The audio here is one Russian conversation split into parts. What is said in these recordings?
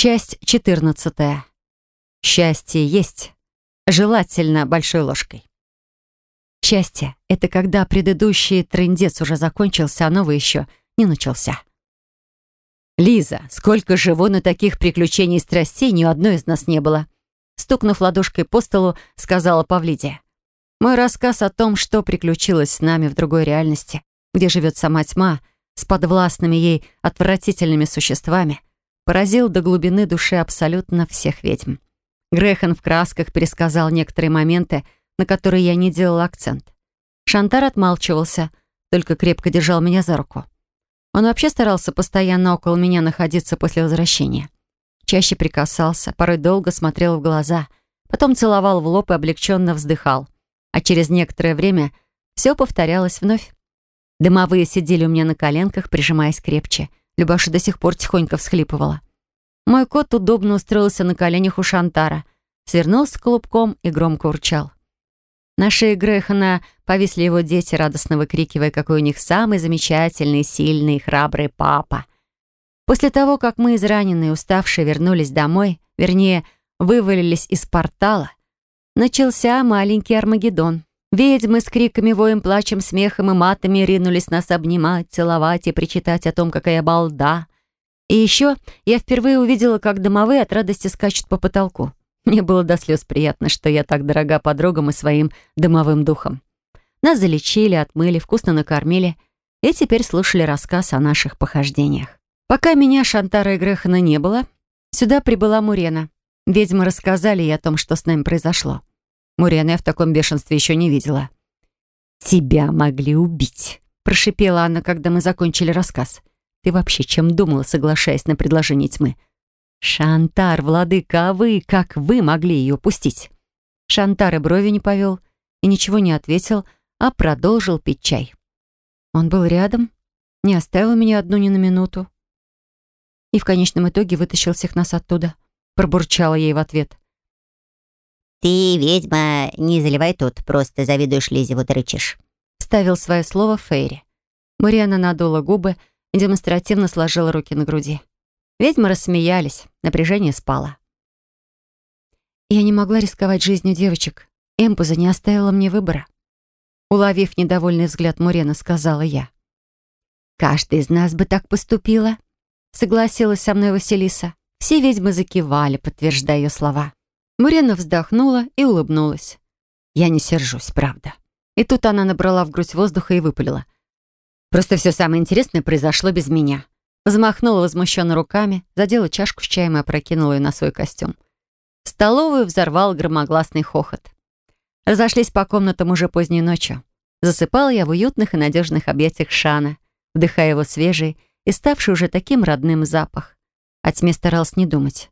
Часть 14. Счастье есть. Желательно большой ложкой. Счастье — это когда предыдущий трындец уже закончился, а новый еще не начался. «Лиза, сколько живу на таких приключений и страстей, ни у одной из нас не было!» Стукнув ладошкой по столу, сказала Павлидия. Мой рассказ о том, что приключилось с нами в другой реальности, где живет сама тьма, с подвластными ей отвратительными существами, поразил до глубины души абсолютно всех ведьм. Грехан в красках пересказал некоторые моменты, на которые я не делал акцент. Шантар отмалчивался, только крепко держал меня за руку. Он вообще старался постоянно около меня находиться после возвращения. Чаще прикасался, порой долго смотрел в глаза, потом целовал в лоб и облегченно вздыхал. А через некоторое время все повторялось вновь. Дымовые сидели у меня на коленках, прижимаясь крепче. Любаша до сих пор тихонько всхлипывала. Мой кот удобно устроился на коленях у Шантара, свернулся клубком и громко урчал. На шее Грехана повисли его дети, радостно выкрикивая, какой у них самый замечательный, сильный храбрый папа. После того, как мы, израненные, уставшие, вернулись домой, вернее, вывалились из портала, начался маленький Армагеддон. Ведьмы с криками, воем, плачем, смехом и матами ринулись нас обнимать, целовать и причитать о том, какая балда. И еще я впервые увидела, как домовые от радости скачут по потолку. Мне было до слез приятно, что я так дорога подругам и своим дымовым духом. Нас залечили, отмыли, вкусно накормили и теперь слушали рассказ о наших похождениях. Пока меня, Шантара и Грехана не было, сюда прибыла Мурена. Ведьмы рассказали ей о том, что с нами произошло. Мурена я в таком бешенстве еще не видела. «Тебя могли убить», — прошипела она, когда мы закончили рассказ. «Ты вообще чем думала, соглашаясь на предложение тьмы?» «Шантар, владыка, а вы, как вы могли ее пустить?» Шантар и брови не повел и ничего не ответил, а продолжил пить чай. Он был рядом, не оставил меня одну ни на минуту. И в конечном итоге вытащил всех нас оттуда. Пробурчала ей в ответ. «Ты, ведьма, не заливай тут, просто завидуешь Лизе, вот рычишь», — вставил свое слово Фейри. Мариана надула губы и демонстративно сложила руки на груди. Ведьмы рассмеялись, напряжение спало. Я не могла рисковать жизнью девочек. Эмпуза не оставила мне выбора. Уловив недовольный взгляд Мурена, сказала я. «Каждый из нас бы так поступила», — согласилась со мной Василиса. Все ведьмы закивали, подтверждая ее слова. Мурена вздохнула и улыбнулась. Я не сержусь, правда. И тут она набрала в грудь воздуха и выпалила. Просто все самое интересное произошло без меня. Взмахнула возмущенно руками, задела чашку с чаем и опрокинула ее на свой костюм. Столовую взорвал громогласный хохот. Разошлись по комнатам уже поздней ночью. Засыпала я в уютных и надежных объятиях Шана, вдыхая его свежий и ставший уже таким родным запах. О тьме старалась не думать.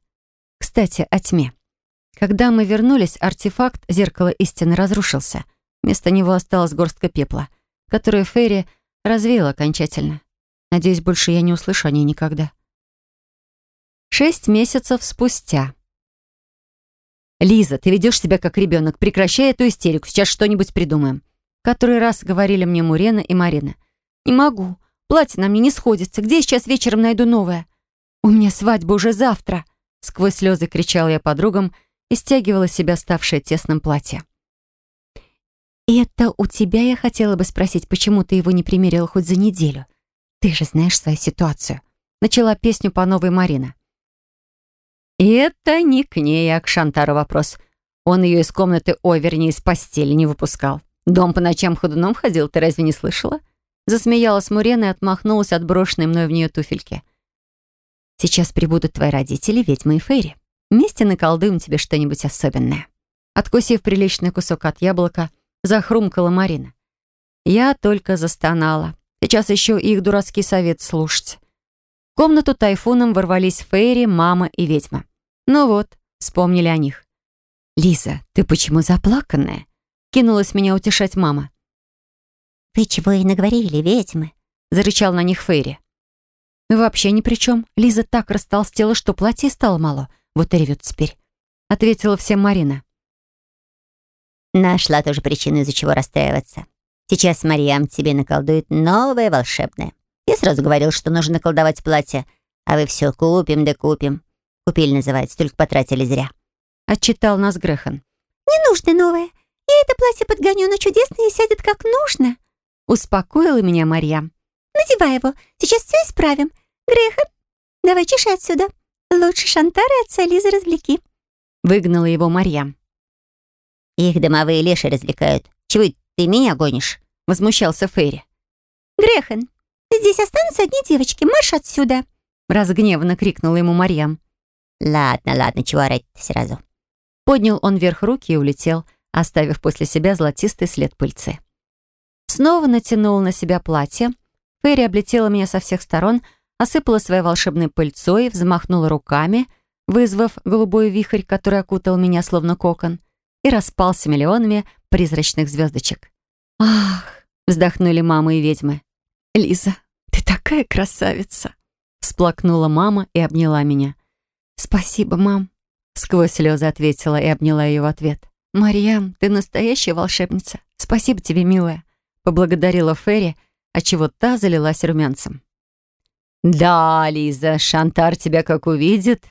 Кстати, о тьме. Когда мы вернулись, артефакт зеркала истины разрушился. Вместо него осталась горстка пепла, которую Ферри развеяла окончательно. Надеюсь, больше я не услышу о ней никогда. Шесть месяцев спустя. «Лиза, ты ведешь себя как ребенок. Прекращай эту истерику. Сейчас что-нибудь придумаем». Который раз говорили мне Мурена и Марина. «Не могу. Платье на мне не сходится. Где я сейчас вечером найду новое? У меня свадьба уже завтра!» Сквозь слезы кричала я подругам и стягивала себя ставшее тесным платье. «Это у тебя я хотела бы спросить, почему ты его не примерила хоть за неделю? Ты же знаешь свою ситуацию». Начала песню по новой Марина. И это не к ней, а к Шантару вопрос. Он ее из комнаты, ой, вернее, из постели не выпускал. Дом по ночам ходуном ходил, ты разве не слышала? Засмеялась Мурена и отмахнулась от брошенной мной в нее туфельки. Сейчас прибудут твои родители, ведьмы и Фейри. Вместе наколдуем тебе что-нибудь особенное». Откусив приличный кусок от яблока, захрумкала Марина. Я только застонала. Сейчас еще и их дурацкий совет слушать. В комнату тайфуном ворвались Фейри, мама и ведьма. Ну вот, вспомнили о них. «Лиза, ты почему заплаканная?» Кинулась меня утешать мама. «Вы чего и наговорили, ведьмы?» Зарычал на них Фейри. «Вообще ни при чем. Лиза так растолстела, что платье стало мало. Вот и ревет теперь», — ответила всем Марина. Нашла тоже причину, из-за чего расстраиваться. Сейчас Марьям тебе наколдует новое волшебное. Я сразу говорил, что нужно колдовать платье, а вы все купим да купим. Купили, называется, только потратили зря. Отчитал нас Грехан. Не нужно новое. Я это платье подгоню, но чудесное и сядет как нужно. Успокоила меня Марьям. Надевай его, сейчас все исправим. Грехан, давай чеши отсюда. Лучше Шантара и отца Лизы развлеки. Выгнала его Марьям. Их домовые леши развлекают. Чего ты меня гонишь? Возмущался Фейри. Грехан, здесь останутся одни девочки. Марш отсюда. Разгневанно крикнула ему Марьям. Ладно, ладно, чего орать сразу. Поднял он вверх руки и улетел, оставив после себя золотистый след пыльцы. Снова натянул на себя платье. Фейри облетела меня со всех сторон, осыпала своей волшебной пыльцой, взмахнула руками, вызвав голубой вихрь, который окутал меня словно кокон, и распался миллионами призрачных звездочек. «Ах!» — вздохнули мама и ведьмы. «Лиза, ты такая красавица!» Всплакнула мама и обняла меня. «Спасибо, мам!» Сквозь слезы ответила и обняла ее в ответ. «Марьям, ты настоящая волшебница. Спасибо тебе, милая!» Поблагодарила Ферри, отчего та залилась румянцем. «Да, Лиза, Шантар тебя как увидит,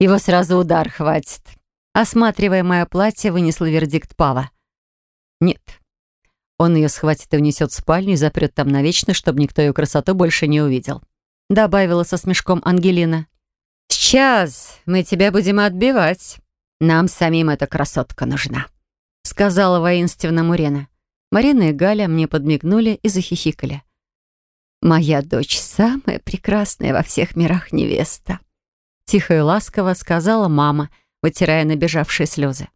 его сразу удар хватит». Осматривая мое платье, вынесла вердикт Пава. «Нет, он ее схватит и унесет в спальню и запрет там навечно, чтобы никто ее красоту больше не увидел», добавила со смешком Ангелина. «Сейчас мы тебя будем отбивать. Нам самим эта красотка нужна», сказала воинственно Мурена. Марина и Галя мне подмигнули и захихикали. «Моя дочь самая прекрасная во всех мирах невеста», тихо и ласково сказала мама, вытирая набежавшие слезы.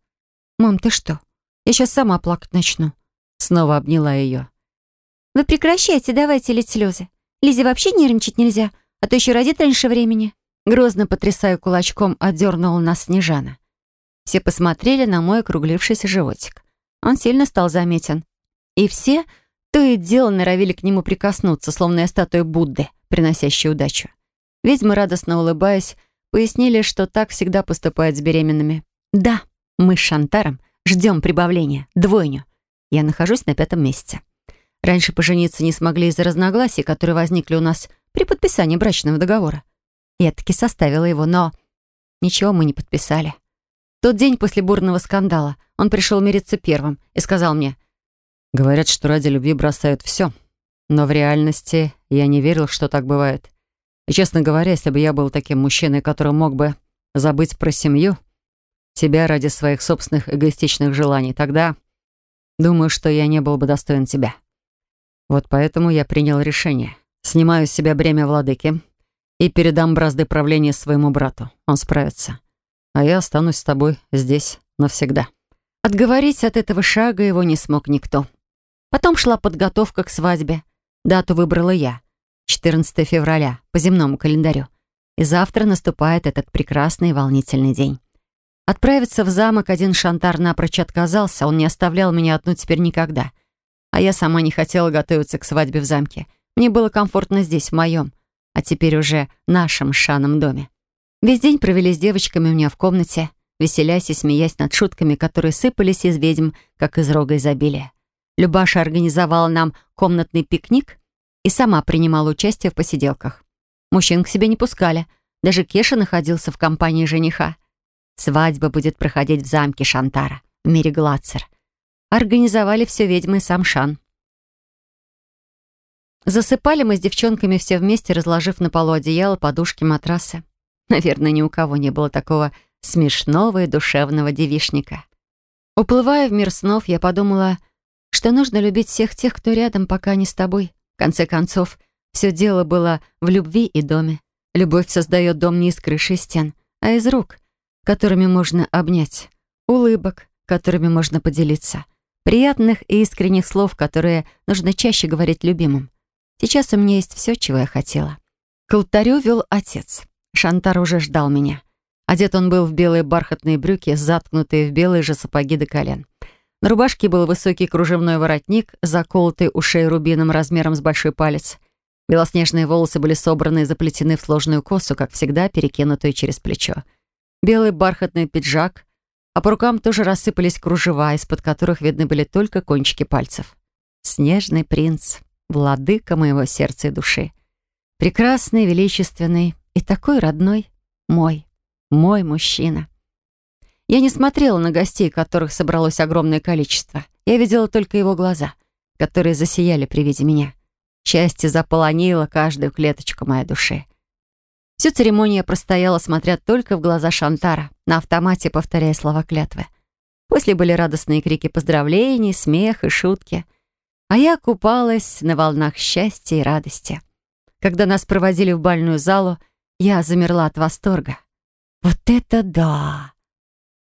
«Мам, ты что? Я сейчас сама плакать начну». Снова обняла ее. «Вы прекращайте, давайте лить слезы. Лизе вообще нервничать нельзя, а то еще родит раньше времени». Грозно потрясая кулачком, отдернула нас Снежана. Все посмотрели на мой округлившийся животик. Он сильно стал заметен. И все то и дело норовили к нему прикоснуться, словно я статуя Будды, приносящая удачу. Ведьмы, радостно улыбаясь, пояснили, что так всегда поступают с беременными. Да, мы с Шантаром ждем прибавления, двойню. Я нахожусь на пятом месяце. Раньше пожениться не смогли из-за разногласий, которые возникли у нас при подписании брачного договора. Я таки составила его, но ничего мы не подписали. Тот день после бурного скандала он пришел мириться первым и сказал мне, Говорят, что ради любви бросают все. Но в реальности я не верил, что так бывает. И, честно говоря, если бы я был таким мужчиной, который мог бы забыть про семью, тебя ради своих собственных эгоистичных желаний, тогда думаю, что я не был бы достоин тебя. Вот поэтому я принял решение. Снимаю с себя бремя владыки и передам бразды правления своему брату. Он справится. А я останусь с тобой здесь навсегда. Отговорить от этого шага его не смог никто. Потом шла подготовка к свадьбе. Дату выбрала я. 14 февраля, по земному календарю. И завтра наступает этот прекрасный и волнительный день. Отправиться в замок один Шантар напрочь отказался, он не оставлял меня одну теперь никогда. А я сама не хотела готовиться к свадьбе в замке. Мне было комфортно здесь, в моем, а теперь уже нашем шаном доме. Весь день провели с девочками у меня в комнате, веселясь и смеясь над шутками, которые сыпались из ведьм, как из рога изобилия. Любаша организовала нам комнатный пикник и сама принимала участие в посиделках. Мужчин к себе не пускали. Даже Кеша находился в компании жениха. Свадьба будет проходить в замке Шантара, в мире Глацер. Организовали все ведьмы и сам Шан. Засыпали мы с девчонками все вместе, разложив на полу одеяло, подушки, матрасы. Наверное, ни у кого не было такого смешного и душевного девишника. Уплывая в мир снов, я подумала, что нужно любить всех тех, кто рядом, пока не с тобой. В конце концов, все дело было в любви и доме. Любовь создает дом не из крыши и стен, а из рук, которыми можно обнять, улыбок, которыми можно поделиться, приятных и искренних слов, которые нужно чаще говорить любимым. Сейчас у меня есть все, чего я хотела. К алтарю вел отец. Шантар уже ждал меня. Одет он был в белые бархатные брюки, заткнутые в белые же сапоги до колен. На рубашке был высокий кружевной воротник, заколотый у шеи рубином размером с большой палец. Белоснежные волосы были собраны и заплетены в сложную косу, как всегда, перекинутую через плечо. Белый бархатный пиджак, а по рукам тоже рассыпались кружева, из-под которых видны были только кончики пальцев. Снежный принц, владыка моего сердца и души. Прекрасный, величественный и такой родной, мой. Мой мужчина. Я не смотрела на гостей, которых собралось огромное количество. Я видела только его глаза, которые засияли при виде меня. Счастье заполонило каждую клеточку моей души. Всю церемонию я простояла, смотря только в глаза Шантара, на автомате повторяя слова клятвы. После были радостные крики поздравлений, смех и шутки. А я купалась на волнах счастья и радости. Когда нас проводили в бальную залу, я замерла от восторга. Вот это да!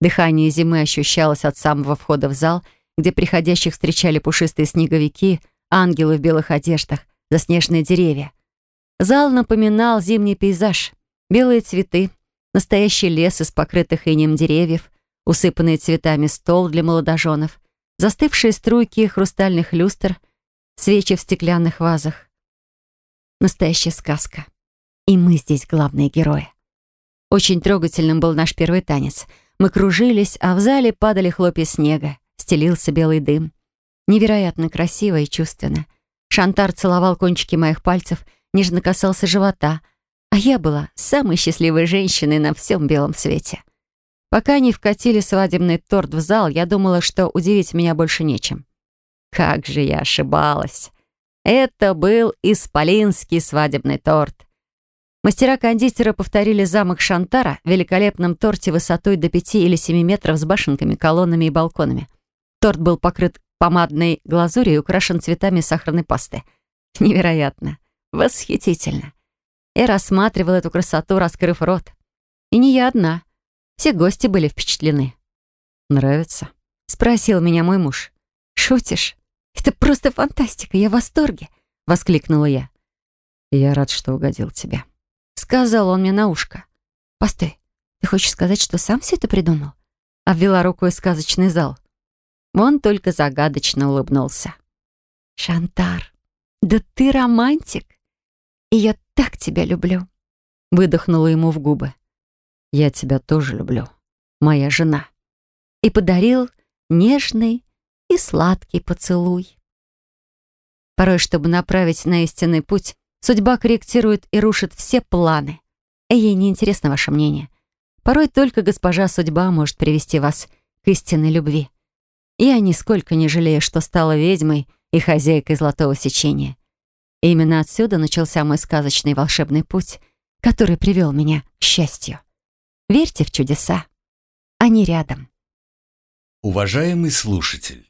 Дыхание зимы ощущалось от самого входа в зал, где приходящих встречали пушистые снеговики, ангелы в белых одеждах, заснеженные деревья. Зал напоминал зимний пейзаж. Белые цветы, настоящий лес из покрытых инем деревьев, усыпанный цветами стол для молодоженов, застывшие струйки хрустальных люстр, свечи в стеклянных вазах. Настоящая сказка. И мы здесь главные герои. Очень трогательным был наш первый танец. Мы кружились, а в зале падали хлопья снега, стелился белый дым. Невероятно красиво и чувственно. Шантар целовал кончики моих пальцев, нежно касался живота, а я была самой счастливой женщиной на всем белом свете. Пока они вкатили свадебный торт в зал, я думала, что удивить меня больше нечем. Как же я ошибалась. Это был исполинский свадебный торт. Мастера-кондитера повторили замок Шантара в великолепном торте высотой до 5 или 7 метров с башенками, колоннами и балконами. Торт был покрыт помадной глазурью и украшен цветами сахарной пасты. Невероятно. Восхитительно. Я рассматривала эту красоту, раскрыв рот. И не я одна. Все гости были впечатлены. «Нравится?» — спросил меня мой муж. «Шутишь? Это просто фантастика, я в восторге!» — воскликнула я. «Я рад, что угодил тебе», — сказал он мне на ушко. «Постой, ты хочешь сказать, что сам все это придумал?» Обвела рукой сказочный зал. Он только загадочно улыбнулся. «Шантар, да ты романтик! И я так тебя люблю!» Выдохнула ему в губы. «Я тебя тоже люблю, моя жена». И подарил нежный и сладкий поцелуй. Порой, чтобы направить на истинный путь, судьба корректирует и рушит все планы. Ей не интересно ваше мнение. Порой только госпожа судьба может привести вас к истинной любви. Я нисколько не жалею, что стала ведьмой и хозяйкой золотого сечения. И именно отсюда начался мой сказочный волшебный путь, который привел меня к счастью. Верьте в чудеса. Они рядом. Уважаемый слушатель,